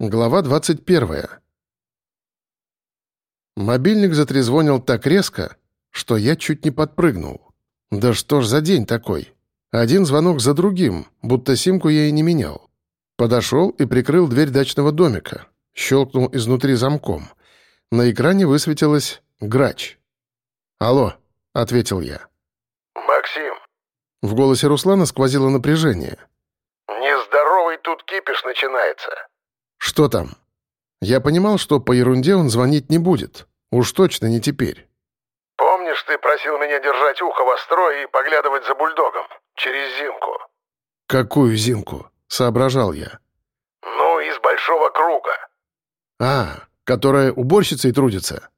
Глава 21. Мобильник затрезвонил так резко, что я чуть не подпрыгнул. Да что ж за день такой? Один звонок за другим, будто симку я и не менял. Подошел и прикрыл дверь дачного домика. Щелкнул изнутри замком. На экране высветилось «Грач». «Алло», — ответил я. «Максим». В голосе Руслана сквозило напряжение. «Нездоровый тут кипиш начинается». «Что там?» Я понимал, что по ерунде он звонить не будет. Уж точно не теперь. «Помнишь, ты просил меня держать ухо востро и поглядывать за бульдогом? Через Зинку?» «Какую Зинку?» — соображал я. «Ну, из большого круга». «А, которая уборщицей трудится?»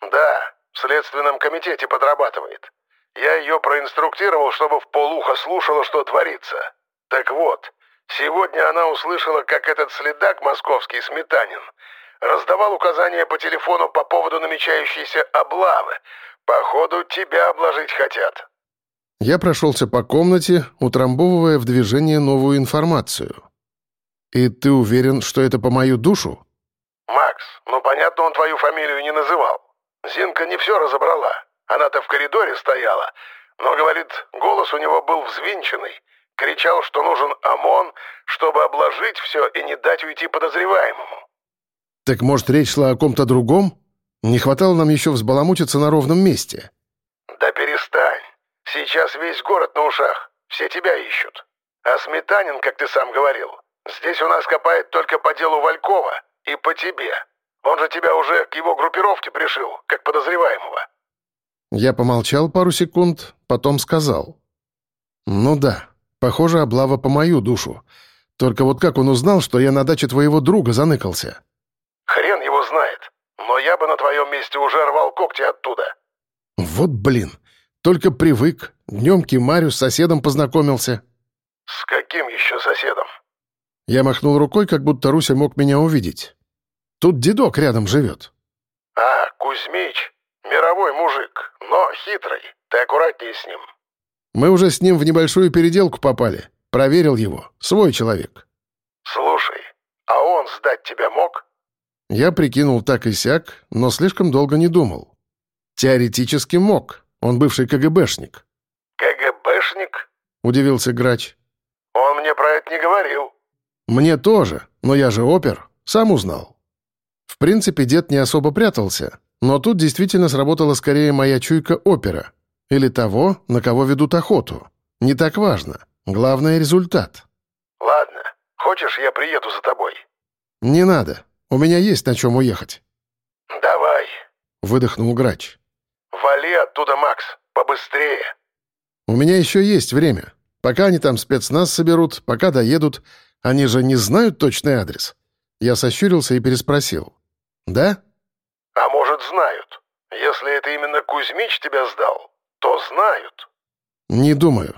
«Да, в следственном комитете подрабатывает. Я ее проинструктировал, чтобы в полухо слушала, что творится. Так вот, Сегодня она услышала, как этот следак московский, Сметанин, раздавал указания по телефону по поводу намечающейся облавы. Походу, тебя обложить хотят». Я прошелся по комнате, утрамбовывая в движение новую информацию. «И ты уверен, что это по мою душу?» «Макс, ну понятно, он твою фамилию не называл. Зинка не все разобрала. Она-то в коридоре стояла. Но, говорит, голос у него был взвинченный. Кричал, что нужен ОМОН, чтобы обложить все и не дать уйти подозреваемому. Так может, речь шла о ком-то другом? Не хватало нам еще взбаламутиться на ровном месте. Да перестань. Сейчас весь город на ушах. Все тебя ищут. А Сметанин, как ты сам говорил, здесь у нас копает только по делу Валькова и по тебе. Он же тебя уже к его группировке пришил, как подозреваемого. Я помолчал пару секунд, потом сказал. «Ну да, Похоже, облава по мою душу. Только вот как он узнал, что я на даче твоего друга заныкался? Хрен его знает. Но я бы на твоем месте уже рвал когти оттуда. Вот блин. Только привык. Днем Кимарю с соседом познакомился. С каким еще соседом? Я махнул рукой, как будто Руся мог меня увидеть. Тут дедок рядом живет. А, Кузьмич. Мировой мужик, но хитрый. Ты аккуратнее с ним. Мы уже с ним в небольшую переделку попали. Проверил его. Свой человек. Слушай, а он сдать тебя мог? Я прикинул так и сяк, но слишком долго не думал. Теоретически мог. Он бывший КГБшник. КГБшник? Удивился Грач. Он мне про это не говорил. Мне тоже, но я же опер. Сам узнал. В принципе, дед не особо прятался, но тут действительно сработала скорее моя чуйка опера — или того, на кого ведут охоту. Не так важно. Главное — результат. Ладно. Хочешь, я приеду за тобой? Не надо. У меня есть на чем уехать. Давай. Выдохнул грач. Вали оттуда, Макс. Побыстрее. У меня еще есть время. Пока они там спецназ соберут, пока доедут. Они же не знают точный адрес. Я сощурился и переспросил. «Да?» «А может, знают. Если это именно Кузьмич тебя сдал, то знают». «Не думаю.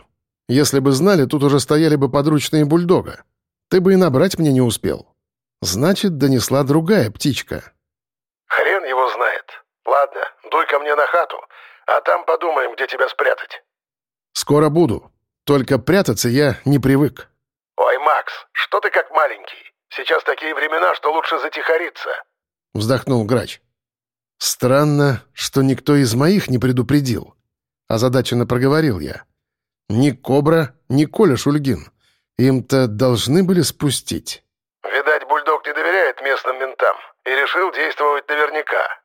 Если бы знали, тут уже стояли бы подручные бульдога. Ты бы и набрать мне не успел. Значит, донесла другая птичка». «Хрен его знает. Ладно, дуй ко мне на хату, а там подумаем, где тебя спрятать». «Скоро буду. Только прятаться я не привык». «Ой, Макс, что ты как маленький? Сейчас такие времена, что лучше затихариться». Вздохнул грач. «Странно, что никто из моих не предупредил. Озадаченно проговорил я. Ни Кобра, ни Коля Шульгин. Им-то должны были спустить. Видать, бульдог не доверяет местным ментам и решил действовать наверняка.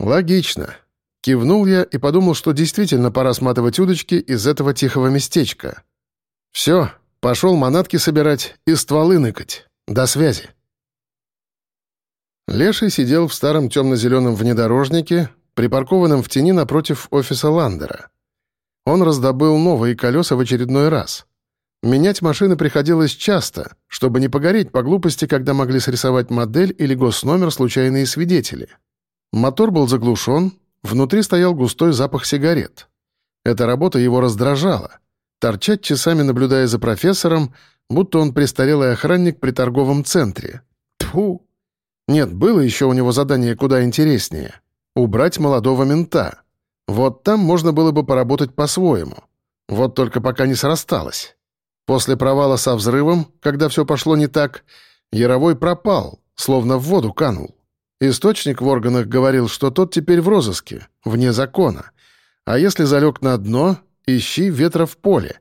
Логично. Кивнул я и подумал, что действительно пора сматывать удочки из этого тихого местечка. Все, пошел манатки собирать и стволы ныкать. До связи. Леший сидел в старом темно-зеленом внедорожнике, припаркованном в тени напротив офиса Ландера. Он раздобыл новые колеса в очередной раз. Менять машины приходилось часто, чтобы не погореть по глупости, когда могли срисовать модель или госномер случайные свидетели. Мотор был заглушен, внутри стоял густой запах сигарет. Эта работа его раздражала. Торчать часами, наблюдая за профессором, будто он престарелый охранник при торговом центре. Тьфу! Нет, было еще у него задание куда интереснее — убрать молодого мента — вот там можно было бы поработать по-своему. Вот только пока не срасталось. После провала со взрывом, когда все пошло не так, Яровой пропал, словно в воду канул. Источник в органах говорил, что тот теперь в розыске, вне закона. А если залег на дно, ищи ветра в поле.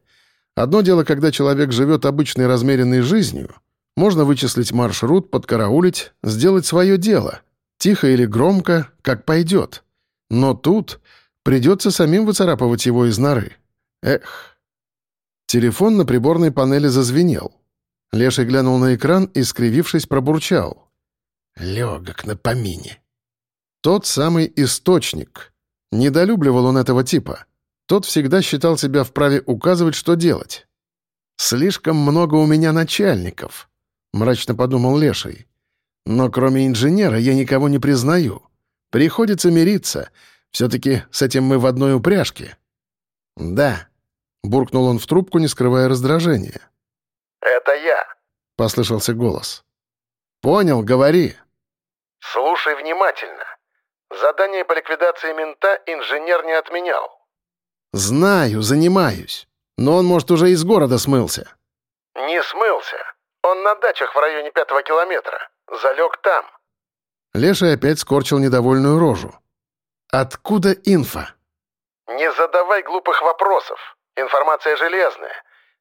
Одно дело, когда человек живет обычной размеренной жизнью, можно вычислить маршрут, подкараулить, сделать свое дело. Тихо или громко, как пойдет. Но тут придется самим выцарапывать его из норы. Эх. Телефон на приборной панели зазвенел. Леший глянул на экран и, скривившись, пробурчал. «Легок на помине». Тот самый источник. Недолюбливал он этого типа. Тот всегда считал себя вправе указывать, что делать. «Слишком много у меня начальников», — мрачно подумал Леший. «Но кроме инженера я никого не признаю. Приходится мириться. Все-таки с этим мы в одной упряжке». «Да», — буркнул он в трубку, не скрывая раздражения. «Это я», — послышался голос. «Понял, говори». «Слушай внимательно. Задание по ликвидации мента инженер не отменял». «Знаю, занимаюсь. Но он, может, уже из города смылся». «Не смылся. Он на дачах в районе пятого километра. Залег там». Леша опять скорчил недовольную рожу. «Откуда инфа?» «Не задавай глупых вопросов. Информация железная.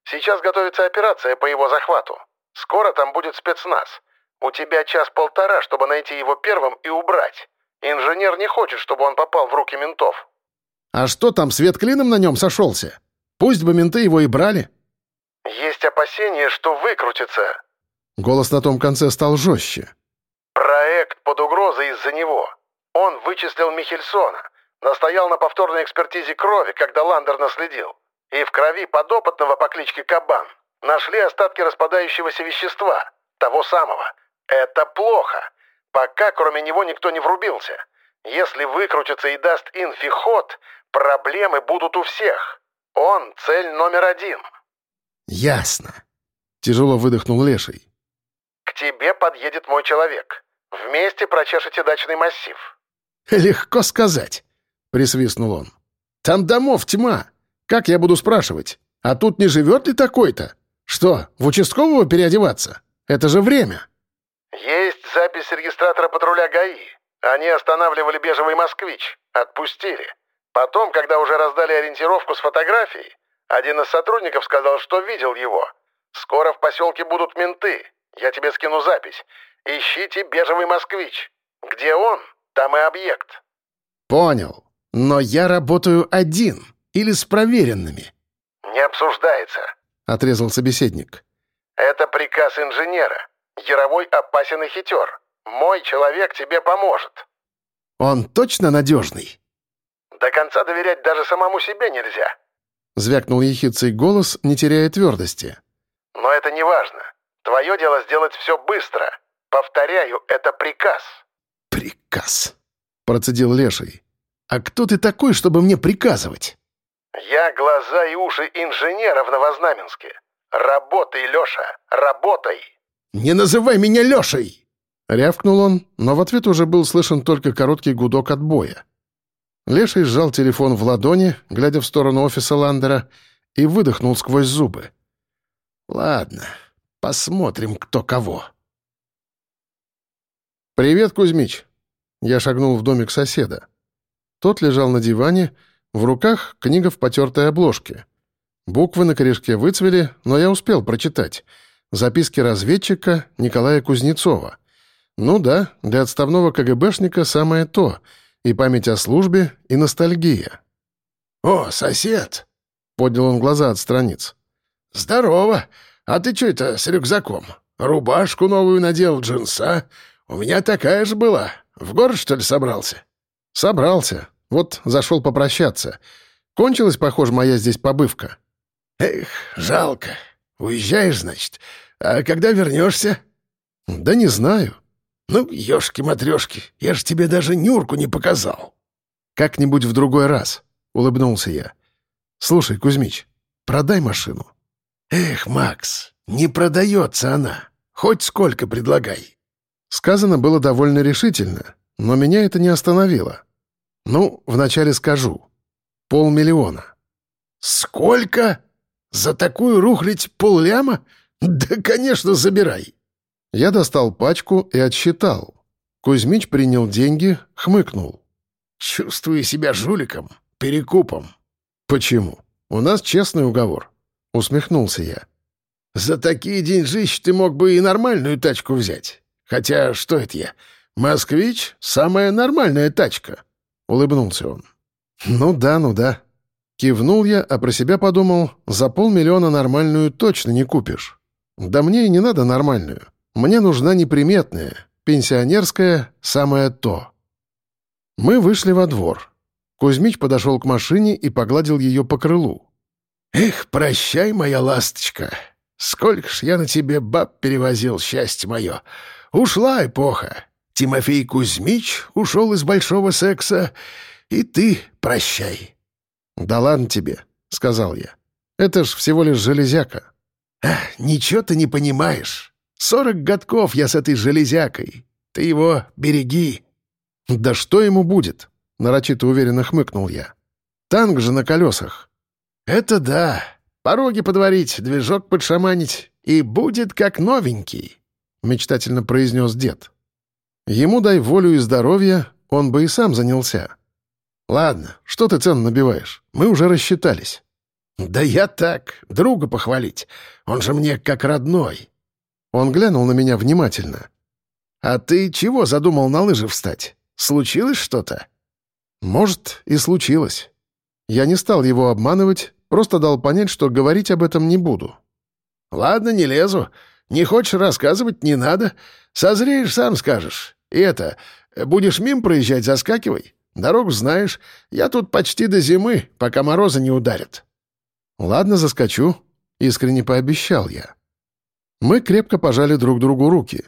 Сейчас готовится операция по его захвату. Скоро там будет спецназ. У тебя час-полтора, чтобы найти его первым и убрать. Инженер не хочет, чтобы он попал в руки ментов». «А что там, свет клином на нем сошелся? Пусть бы менты его и брали». «Есть опасения, что выкрутится». Голос на том конце стал жестче. «Проект под угрозой из-за него. Он вычислил Михельсона, настоял на повторной экспертизе крови, когда Ландер наследил. И в крови подопытного по кличке Кабан нашли остатки распадающегося вещества, того самого. Это плохо. Пока кроме него никто не врубился. Если выкрутится и даст инфи ход, проблемы будут у всех. Он цель номер один. «Ясно», — тяжело выдохнул Леший. «К тебе подъедет мой человек. Вместе прочешете дачный массив». «Легко сказать», — присвистнул он. «Там домов тьма. Как я буду спрашивать? А тут не живет ли такой-то? Что, в участкового переодеваться? Это же время». «Есть запись регистратора патруля ГАИ. Они останавливали бежевый москвич. Отпустили. Потом, когда уже раздали ориентировку с фотографией, один из сотрудников сказал, что видел его. Скоро в поселке будут менты. Я тебе скину запись. Ищите бежевый москвич. Где он, там и объект». «Понял. Но я работаю один или с проверенными?» «Не обсуждается», — отрезал собеседник. «Это приказ инженера. Яровой опасен и хитер. Мой человек тебе поможет». «Он точно надежный?» «До конца доверять даже самому себе нельзя», — звякнул ехицей голос, не теряя твердости. «Но это не важно. Твое дело сделать все быстро. Повторяю, это приказ». «Приказ», — процедил Леший. «А кто ты такой, чтобы мне приказывать?» «Я глаза и уши инженера в Новознаменске. Работай, Леша, работай!» «Не называй меня Лешей!» Рявкнул он, но в ответ уже был слышен только короткий гудок отбоя. Леший сжал телефон в ладони, глядя в сторону офиса Ландера, и выдохнул сквозь зубы. «Ладно, посмотрим, кто кого». «Привет, Кузьмич!» Я шагнул в домик соседа. Тот лежал на диване, в руках книга в потертой обложке. Буквы на корешке выцвели, но я успел прочитать. Записки разведчика Николая Кузнецова. Ну да, для отставного КГБшника самое то. И память о службе, и ностальгия. «О, сосед!» — поднял он глаза от страниц. «Здорово! А ты что это с рюкзаком? Рубашку новую надел, джинса? У меня такая же была. В город, что ли, собрался?» «Собрался. Вот зашел попрощаться. Кончилась, похоже, моя здесь побывка. Эх, жалко. Уезжаешь, значит. А когда вернешься? Да не знаю. Ну, ешки-матрешки, я ж тебе даже Нюрку не показал. Как-нибудь в другой раз, улыбнулся я. Слушай, Кузьмич, продай машину. Эх, Макс, не продается она. Хоть сколько предлагай. Сказано было довольно решительно, но меня это не остановило. Ну, вначале скажу. Полмиллиона. Сколько? За такую рухлить полляма? Да, конечно, забирай. Я достал пачку и отсчитал. Кузьмич принял деньги, хмыкнул. «Чувствую себя жуликом, перекупом». «Почему? У нас честный уговор», — усмехнулся я. «За такие деньжищи ты мог бы и нормальную тачку взять. Хотя, что это я? Москвич — самая нормальная тачка», — улыбнулся он. «Ну да, ну да». Кивнул я, а про себя подумал, за полмиллиона нормальную точно не купишь. Да мне и не надо нормальную. Мне нужна неприметная, пенсионерская, самое то. Мы вышли во двор. Кузьмич подошел к машине и погладил ее по крылу. «Эх, прощай, моя ласточка. Сколько ж я на тебе баб перевозил, счастье мое. Ушла эпоха. Тимофей Кузьмич ушел из большого секса, и ты прощай». «Да ладно тебе», — сказал я. «Это ж всего лишь железяка». «Ах, ничего ты не понимаешь. Сорок годков я с этой железякой. Ты его береги». «Да что ему будет?» — нарочито уверенно хмыкнул я. «Танк же на колесах». «Это да. Пороги подварить, движок подшаманить, и будет как новенький», — мечтательно произнес дед. «Ему дай волю и здоровье, он бы и сам занялся». «Ладно, что ты цену набиваешь? Мы уже рассчитались». «Да я так, друга похвалить. Он же мне как родной». Он глянул на меня внимательно. «А ты чего задумал на лыжи встать? Случилось что-то?» «Может, и случилось. Я не стал его обманывать, просто дал понять, что говорить об этом не буду». «Ладно, не лезу. Не хочешь рассказывать, не надо. Созреешь, сам скажешь. И это, будешь мим проезжать, заскакивай. Дорогу знаешь. Я тут почти до зимы, пока морозы не ударят». «Ладно, заскочу», — искренне пообещал я. Мы крепко пожали друг другу руки.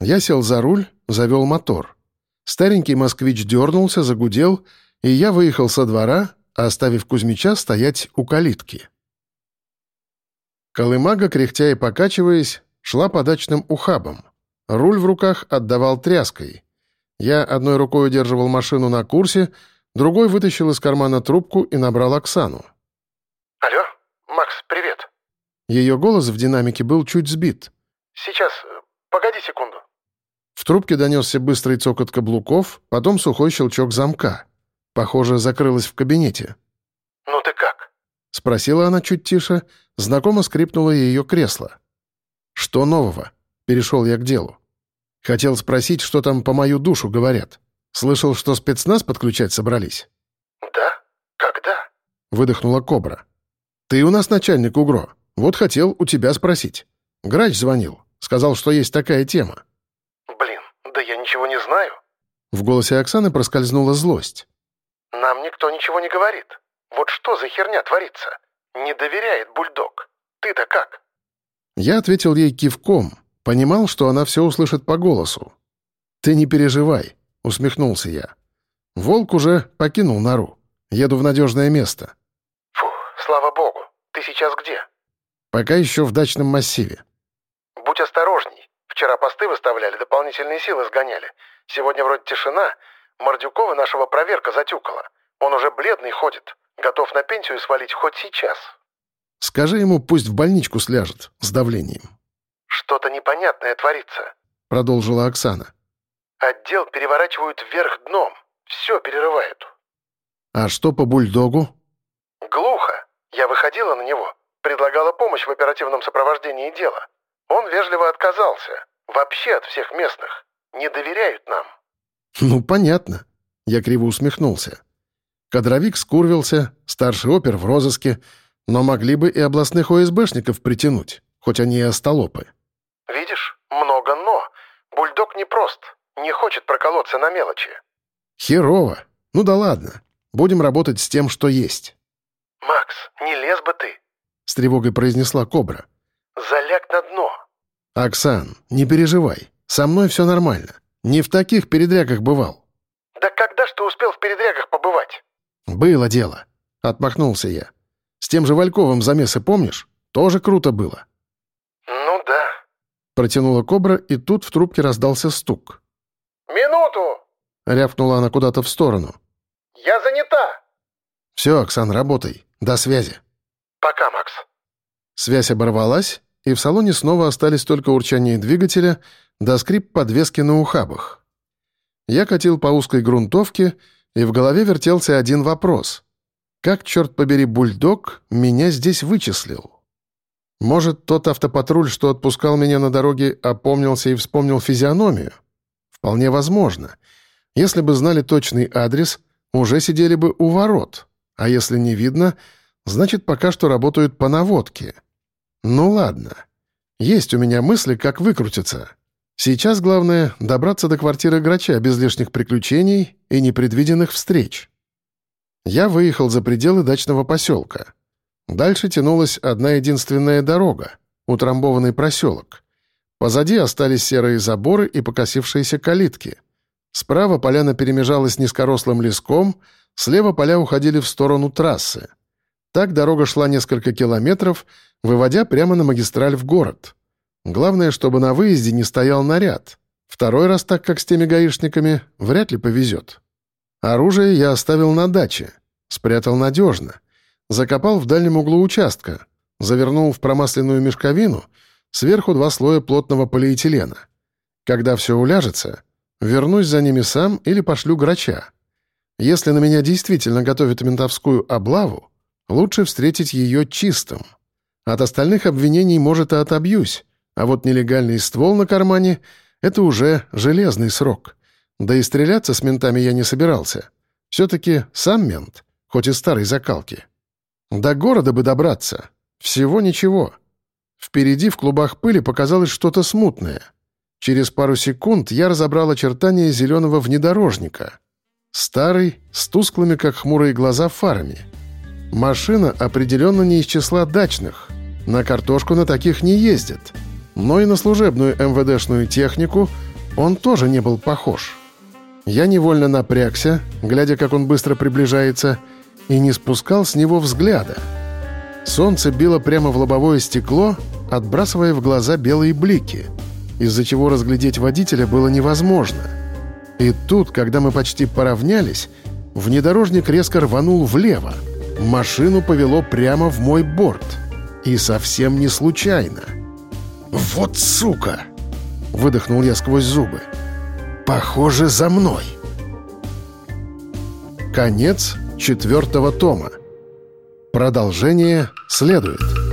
Я сел за руль, завел мотор. Старенький москвич дернулся, загудел, и я выехал со двора, оставив Кузьмича стоять у калитки. Колымага, кряхтя и покачиваясь, шла по дачным ухабам. Руль в руках отдавал тряской. Я одной рукой удерживал машину на курсе, другой вытащил из кармана трубку и набрал Оксану. «Алло, Макс, привет». Ее голос в динамике был чуть сбит. «Сейчас, погоди секунду». В трубке донесся быстрый цокот каблуков, потом сухой щелчок замка. Похоже, закрылась в кабинете. «Ну ты как?» — спросила она чуть тише. Знакомо скрипнуло ее кресло. «Что нового?» — перешел я к делу. Хотел спросить, что там по мою душу говорят. Слышал, что спецназ подключать собрались. «Да? Когда?» — выдохнула Кобра. «Ты у нас начальник УГРО. Вот хотел у тебя спросить. Грач звонил. Сказал, что есть такая тема». «Блин, да я ничего не знаю». В голосе Оксаны проскользнула злость. «Нам никто ничего не говорит. Вот что за херня творится? Не доверяет бульдог. Ты-то как?» Я ответил ей кивком, понимал, что она все услышит по голосу. «Ты не переживай», — усмехнулся я. «Волк уже покинул нору. Еду в надежное место». «Фух, слава богу. Ты сейчас где?» «Пока еще в дачном массиве». «Будь осторожней. Вчера посты выставляли, дополнительные силы сгоняли. Сегодня вроде тишина. Мордюкова нашего проверка затюкала. Он уже бледный ходит. Готов на пенсию свалить хоть сейчас». «Скажи ему, пусть в больничку сляжет с давлением». «Что-то непонятное творится», — продолжила Оксана. «Отдел переворачивают вверх дном. Все перерывают». «А что по бульдогу?» «Глухо. Я выходила на него. Предлагала помощь в оперативном сопровождении дела. Он вежливо отказался. Вообще от всех местных. Не доверяют нам». «Ну, понятно». Я криво усмехнулся. Кадровик скурвился, старший опер в розыске, но могли бы и областных ОСБшников притянуть, хоть они и остолопы. «Видишь, много «но». Бульдог непрост. Не хочет проколоться на мелочи». «Херово. Ну да ладно. Будем работать с тем, что есть». «Макс, не лез бы ты», — с тревогой произнесла Кобра. «Заляг на дно». «Оксан, не переживай. Со мной все нормально. Не в таких передрягах бывал». «Да когда ж ты успел в передрягах побывать?» «Было дело», — отмахнулся я. «С тем же Вальковым замесы помнишь? Тоже круто было». «Ну да», — протянула Кобра, и тут в трубке раздался стук. «Минуту!» — рявкнула она куда-то в сторону. «Я занята!» «Все, Оксан, работай. До связи». «Пока, Макс». Связь оборвалась, и в салоне снова остались только урчание двигателя да скрип подвески на ухабах. Я катил по узкой грунтовке, и в голове вертелся один вопрос. Как, черт побери, бульдог меня здесь вычислил? Может, тот автопатруль, что отпускал меня на дороге, опомнился и вспомнил физиономию? Вполне возможно. Если бы знали точный адрес, уже сидели бы у ворот. А если не видно, значит, пока что работают по наводке. Ну ладно. Есть у меня мысли, как выкрутиться. Сейчас главное — добраться до квартиры грача без лишних приключений и непредвиденных встреч. Я выехал за пределы дачного поселка. Дальше тянулась одна единственная дорога, утрамбованный проселок. Позади остались серые заборы и покосившиеся калитки. Справа поляна перемежалась низкорослым леском, слева поля уходили в сторону трассы. Так дорога шла несколько километров, выводя прямо на магистраль в город. Главное, чтобы на выезде не стоял наряд. Второй раз так, как с теми гаишниками, вряд ли повезет. Оружие я оставил на даче. Спрятал надежно. Закопал в дальнем углу участка. Завернул в промасленную мешковину, сверху два слоя плотного полиэтилена. Когда все уляжется, вернусь за ними сам или пошлю грача. Если на меня действительно готовят ментовскую облаву, лучше встретить ее чистым. От остальных обвинений, может, и отобьюсь, а вот нелегальный ствол на кармане — это уже железный срок. Да и стреляться с ментами я не собирался. Все-таки сам мент, хоть и старой закалки. До города бы добраться. Всего ничего. Впереди в клубах пыли показалось что-то смутное. Через пару секунд я разобрал очертания зеленого внедорожника. Старый, с тусклыми, как хмурые глаза, фарами. Машина определенно не из числа дачных. На картошку на таких не ездят но и на служебную МВДшную технику он тоже не был похож. Я невольно напрягся, глядя, как он быстро приближается, и не спускал с него взгляда. Солнце било прямо в лобовое стекло, отбрасывая в глаза белые блики, из-за чего разглядеть водителя было невозможно. И тут, когда мы почти поравнялись, внедорожник резко рванул влево. Машину повело прямо в мой борт. И совсем не случайно. «Вот сука!» — выдохнул я сквозь зубы. «Похоже, за мной!» Конец четвертого тома. Продолжение следует.